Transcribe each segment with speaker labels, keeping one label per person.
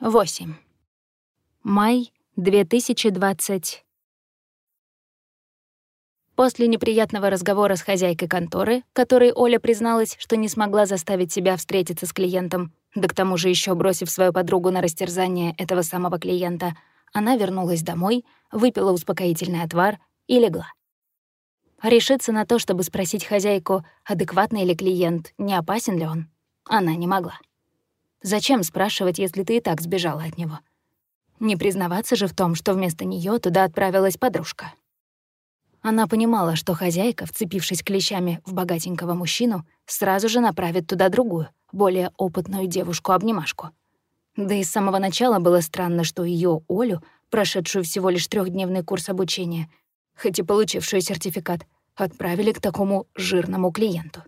Speaker 1: 8. Май 2020. После неприятного разговора с хозяйкой конторы, которой Оля призналась, что не смогла заставить себя встретиться с клиентом, да к тому же еще бросив свою подругу на растерзание этого самого клиента, она вернулась домой, выпила успокоительный отвар и легла. Решиться на то, чтобы спросить хозяйку, адекватный ли клиент, не опасен ли он, она не могла. Зачем спрашивать, если ты и так сбежала от него? Не признаваться же в том, что вместо нее туда отправилась подружка. Она понимала, что хозяйка, вцепившись клещами в богатенького мужчину, сразу же направит туда другую, более опытную девушку-обнимашку. Да и с самого начала было странно, что ее Олю, прошедшую всего лишь трехдневный курс обучения, хоть и получившую сертификат, отправили к такому жирному клиенту.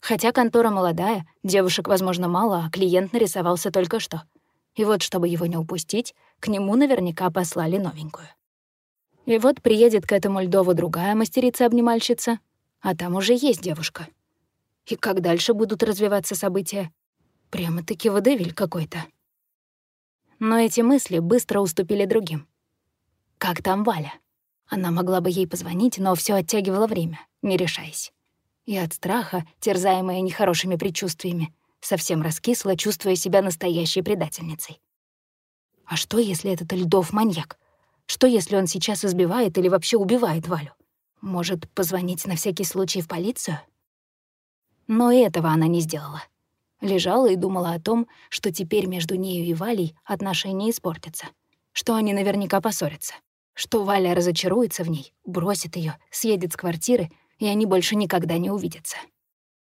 Speaker 1: Хотя контора молодая, девушек, возможно, мало, а клиент нарисовался только что. И вот, чтобы его не упустить, к нему наверняка послали новенькую. И вот приедет к этому Льдову другая мастерица-обнимальщица, а там уже есть девушка. И как дальше будут развиваться события? Прямо-таки водевиль какой-то. Но эти мысли быстро уступили другим. Как там Валя? Она могла бы ей позвонить, но все оттягивало время, не решаясь и от страха, терзаемая нехорошими предчувствиями, совсем раскисла, чувствуя себя настоящей предательницей. А что, если этот Льдов маньяк? Что, если он сейчас избивает или вообще убивает Валю? Может, позвонить на всякий случай в полицию? Но этого она не сделала. Лежала и думала о том, что теперь между нею и Валей отношения испортятся, что они наверняка поссорятся, что Валя разочаруется в ней, бросит ее, съедет с квартиры и они больше никогда не увидятся.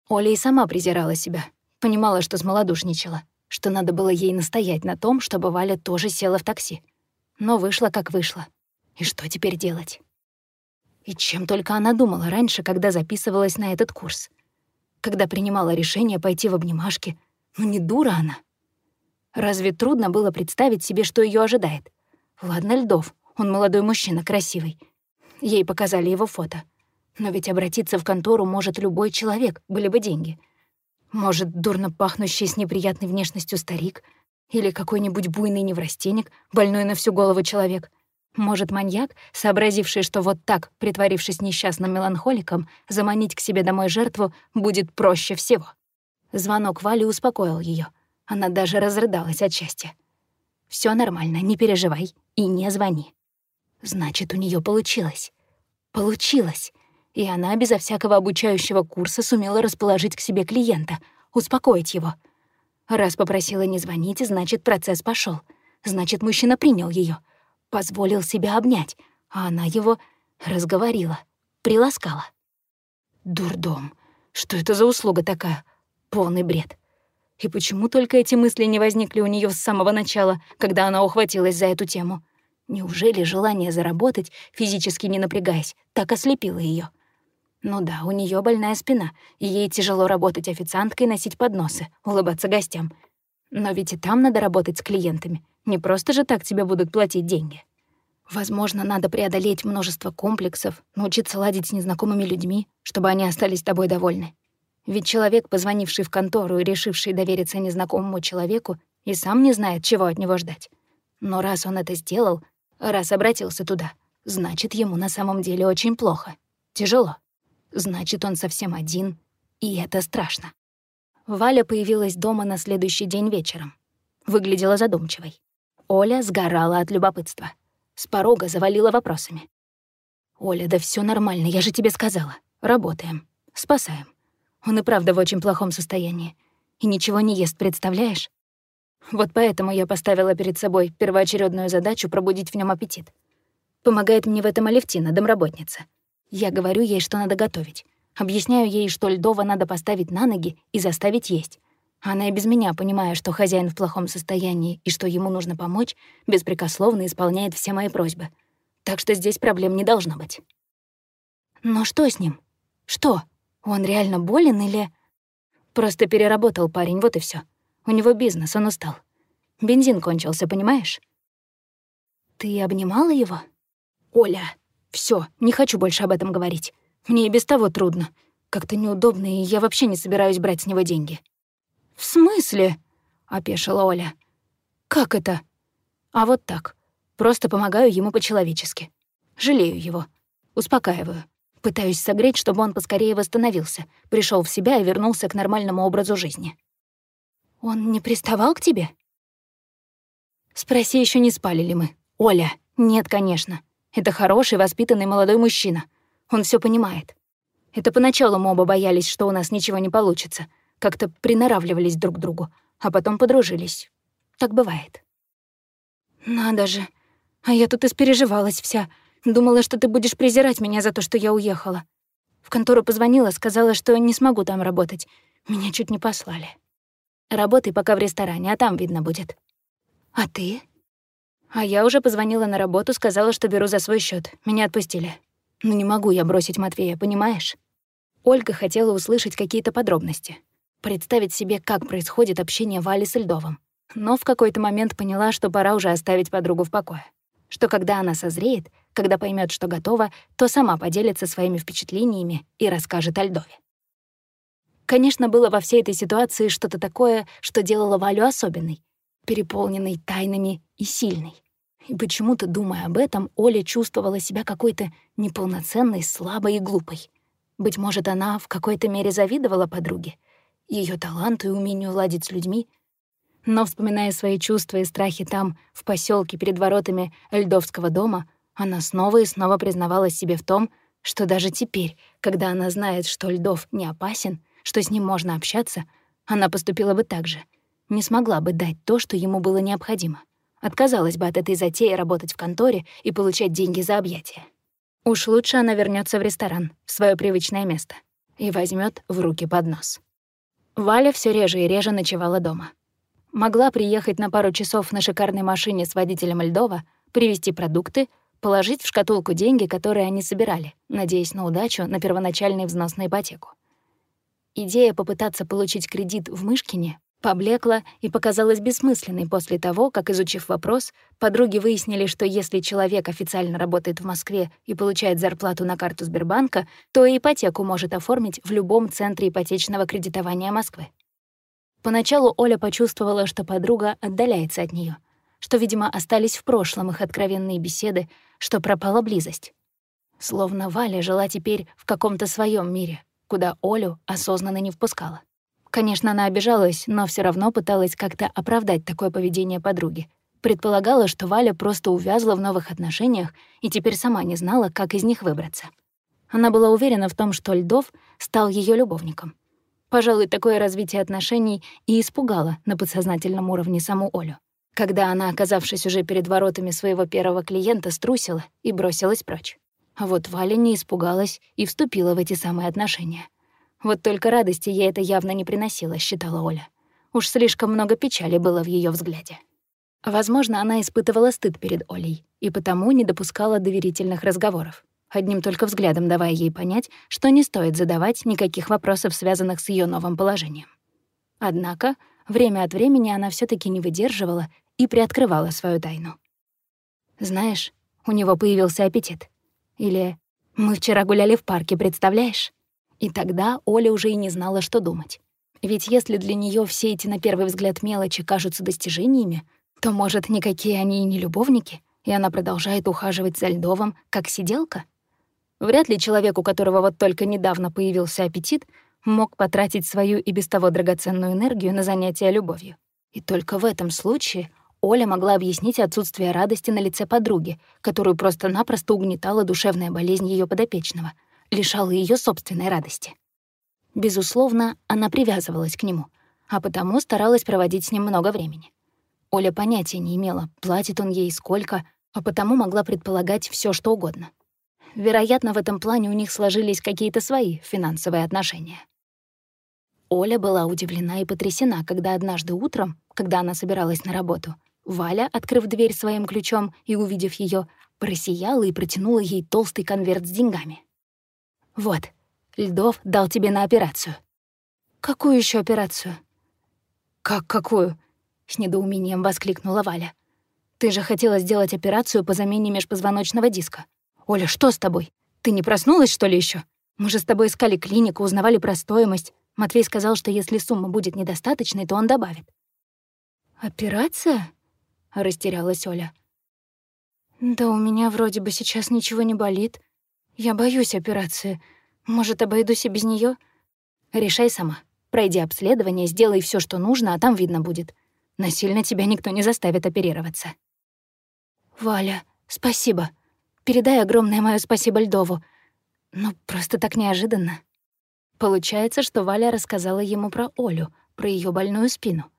Speaker 1: Оля и сама презирала себя, понимала, что смолодушничала, что надо было ей настоять на том, чтобы Валя тоже села в такси. Но вышло, как вышло. И что теперь делать? И чем только она думала раньше, когда записывалась на этот курс. Когда принимала решение пойти в обнимашки. Ну не дура она. Разве трудно было представить себе, что ее ожидает? Ладно, Льдов, он молодой мужчина, красивый. Ей показали его фото — но ведь обратиться в контору может любой человек, были бы деньги. Может, дурно пахнущий с неприятной внешностью старик или какой-нибудь буйный неврастенник, больной на всю голову человек. Может, маньяк, сообразивший, что вот так, притворившись несчастным меланхоликом, заманить к себе домой жертву будет проще всего. Звонок Вали успокоил ее. Она даже разрыдалась от счастья. Все нормально, не переживай и не звони». Значит, у нее получилось. Получилось и она безо всякого обучающего курса сумела расположить к себе клиента, успокоить его. Раз попросила не звонить, значит, процесс пошел. Значит, мужчина принял ее, позволил себя обнять, а она его разговорила, приласкала. Дурдом. Что это за услуга такая? Полный бред. И почему только эти мысли не возникли у нее с самого начала, когда она ухватилась за эту тему? Неужели желание заработать, физически не напрягаясь, так ослепило ее? Ну да, у нее больная спина, и ей тяжело работать официанткой носить подносы, улыбаться гостям. Но ведь и там надо работать с клиентами. Не просто же так тебе будут платить деньги. Возможно, надо преодолеть множество комплексов, научиться ладить с незнакомыми людьми, чтобы они остались тобой довольны. Ведь человек, позвонивший в контору и решивший довериться незнакомому человеку, и сам не знает, чего от него ждать. Но раз он это сделал, раз обратился туда, значит, ему на самом деле очень плохо. Тяжело. Значит, он совсем один, и это страшно. Валя появилась дома на следующий день вечером. Выглядела задумчивой. Оля сгорала от любопытства. С порога завалила вопросами. «Оля, да все нормально, я же тебе сказала. Работаем. Спасаем. Он и правда в очень плохом состоянии. И ничего не ест, представляешь? Вот поэтому я поставила перед собой первоочередную задачу пробудить в нем аппетит. Помогает мне в этом Алевтина, домработница. Я говорю ей, что надо готовить. Объясняю ей, что Льдова надо поставить на ноги и заставить есть. Она и без меня, понимая, что хозяин в плохом состоянии и что ему нужно помочь, беспрекословно исполняет все мои просьбы. Так что здесь проблем не должно быть. Но что с ним? Что? Он реально болен или... Просто переработал парень, вот и все. У него бизнес, он устал. Бензин кончился, понимаешь? Ты обнимала его? Оля, все, не хочу больше об этом говорить. Мне и без того трудно. Как-то неудобно, и я вообще не собираюсь брать с него деньги». «В смысле?» — опешила Оля. «Как это?» «А вот так. Просто помогаю ему по-человечески. Жалею его. Успокаиваю. Пытаюсь согреть, чтобы он поскорее восстановился, пришел в себя и вернулся к нормальному образу жизни». «Он не приставал к тебе?» «Спроси, еще не спали ли мы. Оля, нет, конечно. Это хороший, воспитанный молодой мужчина. Он все понимает. Это поначалу мы оба боялись, что у нас ничего не получится. Как-то приноравливались друг к другу, а потом подружились. Так бывает. Надо же. А я тут испереживалась вся. Думала, что ты будешь презирать меня за то, что я уехала. В контору позвонила, сказала, что не смогу там работать. Меня чуть не послали. Работай пока в ресторане, а там видно будет. А ты? А я уже позвонила на работу, сказала, что беру за свой счет. Меня отпустили. Но не могу я бросить Матвея, понимаешь? Ольга хотела услышать какие-то подробности. Представить себе, как происходит общение Вали с Льдовым. Но в какой-то момент поняла, что пора уже оставить подругу в покое. Что когда она созреет, когда поймет, что готова, то сама поделится своими впечатлениями и расскажет о Льдове. Конечно, было во всей этой ситуации что-то такое, что делало Валю особенной, переполненной тайнами и сильной. И почему-то, думая об этом, Оля чувствовала себя какой-то неполноценной, слабой и глупой. Быть может, она в какой-то мере завидовала подруге, ее таланту и умению ладить с людьми. Но, вспоминая свои чувства и страхи там, в поселке перед воротами Льдовского дома, она снова и снова признавалась себе в том, что даже теперь, когда она знает, что Льдов не опасен, что с ним можно общаться, она поступила бы так же — не смогла бы дать то, что ему было необходимо. Отказалась бы от этой затеи работать в конторе и получать деньги за объятия. Уж лучше она вернется в ресторан, в свое привычное место, и возьмет в руки поднос. Валя все реже и реже ночевала дома. Могла приехать на пару часов на шикарной машине с водителем Льдова, привезти продукты, положить в шкатулку деньги, которые они собирали, надеясь на удачу на первоначальный взнос на ипотеку. Идея попытаться получить кредит в Мышкине Поблекла и показалась бессмысленной после того, как, изучив вопрос, подруги выяснили, что если человек официально работает в Москве и получает зарплату на карту Сбербанка, то и ипотеку может оформить в любом центре ипотечного кредитования Москвы. Поначалу Оля почувствовала, что подруга отдаляется от нее, что, видимо, остались в прошлом их откровенные беседы, что пропала близость. Словно Валя жила теперь в каком-то своем мире, куда Олю осознанно не впускала. Конечно, она обижалась, но все равно пыталась как-то оправдать такое поведение подруги. Предполагала, что Валя просто увязла в новых отношениях и теперь сама не знала, как из них выбраться. Она была уверена в том, что Льдов стал ее любовником. Пожалуй, такое развитие отношений и испугало на подсознательном уровне саму Олю. Когда она, оказавшись уже перед воротами своего первого клиента, струсила и бросилась прочь. А вот Валя не испугалась и вступила в эти самые отношения — вот только радости ей это явно не приносило, считала Оля. Уж слишком много печали было в ее взгляде. Возможно, она испытывала стыд перед Олей и потому не допускала доверительных разговоров, одним только взглядом давая ей понять, что не стоит задавать никаких вопросов, связанных с ее новым положением. Однако, время от времени она все таки не выдерживала и приоткрывала свою тайну. «Знаешь, у него появился аппетит». Или «Мы вчера гуляли в парке, представляешь?» И тогда Оля уже и не знала, что думать. Ведь если для нее все эти, на первый взгляд, мелочи кажутся достижениями, то, может, никакие они и не любовники, и она продолжает ухаживать за Льдовым, как сиделка? Вряд ли человек, у которого вот только недавно появился аппетит, мог потратить свою и без того драгоценную энергию на занятия любовью. И только в этом случае Оля могла объяснить отсутствие радости на лице подруги, которую просто-напросто угнетала душевная болезнь ее подопечного — лишало ее собственной радости. Безусловно, она привязывалась к нему, а потому старалась проводить с ним много времени. Оля понятия не имела, платит он ей сколько, а потому могла предполагать все, что угодно. Вероятно, в этом плане у них сложились какие-то свои финансовые отношения. Оля была удивлена и потрясена, когда однажды утром, когда она собиралась на работу, Валя, открыв дверь своим ключом и увидев ее, просияла и протянула ей толстый конверт с деньгами. «Вот, Льдов дал тебе на операцию». «Какую еще операцию?» «Как какую?» — с недоумением воскликнула Валя. «Ты же хотела сделать операцию по замене межпозвоночного диска. Оля, что с тобой? Ты не проснулась, что ли еще? Мы же с тобой искали клинику, узнавали про стоимость. Матвей сказал, что если сумма будет недостаточной, то он добавит». «Операция?» растерялась Оля. «Да у меня вроде бы сейчас ничего не болит. Я боюсь операции. Может, обойдусь и без нее? Решай сама. Пройди обследование, сделай все, что нужно, а там видно будет. Насильно тебя никто не заставит оперироваться». «Валя, спасибо. Передай огромное мое спасибо Льдову. Ну, просто так неожиданно». Получается, что Валя рассказала ему про Олю, про ее больную спину.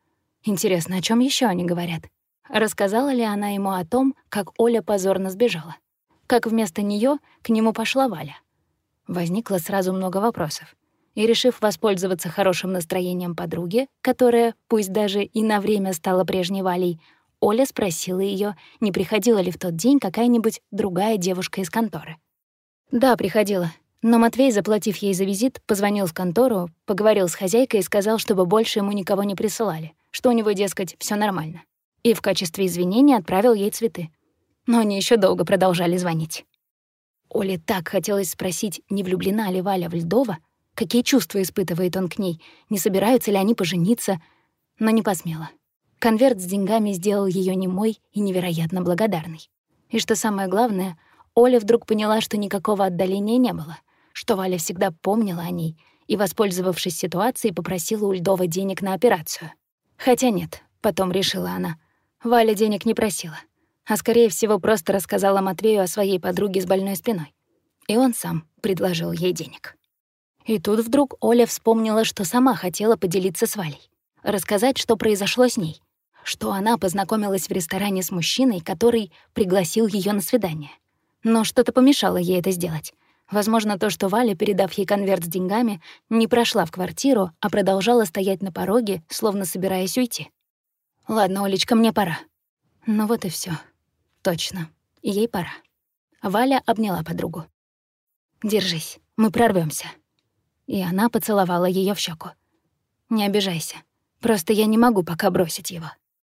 Speaker 1: Интересно, о чем еще они говорят? Рассказала ли она ему о том, как Оля позорно сбежала? Как вместо нее к нему пошла Валя? Возникло сразу много вопросов. И, решив воспользоваться хорошим настроением подруги, которая, пусть даже и на время стала прежней Валей, Оля спросила ее, не приходила ли в тот день какая-нибудь другая девушка из конторы. «Да, приходила. Но Матвей, заплатив ей за визит, позвонил в контору, поговорил с хозяйкой и сказал, чтобы больше ему никого не присылали, что у него, дескать, все нормально. И в качестве извинения отправил ей цветы. Но они еще долго продолжали звонить. Оле так хотелось спросить, не влюблена ли Валя в Льдова, какие чувства испытывает он к ней, не собираются ли они пожениться, но не посмела. Конверт с деньгами сделал ее немой и невероятно благодарной. И что самое главное, Оля вдруг поняла, что никакого отдаления не было — что Валя всегда помнила о ней и, воспользовавшись ситуацией, попросила у Льдова денег на операцию. Хотя нет, потом решила она. Валя денег не просила, а, скорее всего, просто рассказала Матвею о своей подруге с больной спиной. И он сам предложил ей денег. И тут вдруг Оля вспомнила, что сама хотела поделиться с Валей. Рассказать, что произошло с ней. Что она познакомилась в ресторане с мужчиной, который пригласил ее на свидание. Но что-то помешало ей это сделать. Возможно, то, что Валя, передав ей конверт с деньгами, не прошла в квартиру, а продолжала стоять на пороге, словно собираясь уйти. «Ладно, Олечка, мне пора». Ну вот и все. Точно. Ей пора. Валя обняла подругу. «Держись, мы прорвемся. И она поцеловала ее в щеку. «Не обижайся. Просто я не могу пока бросить его».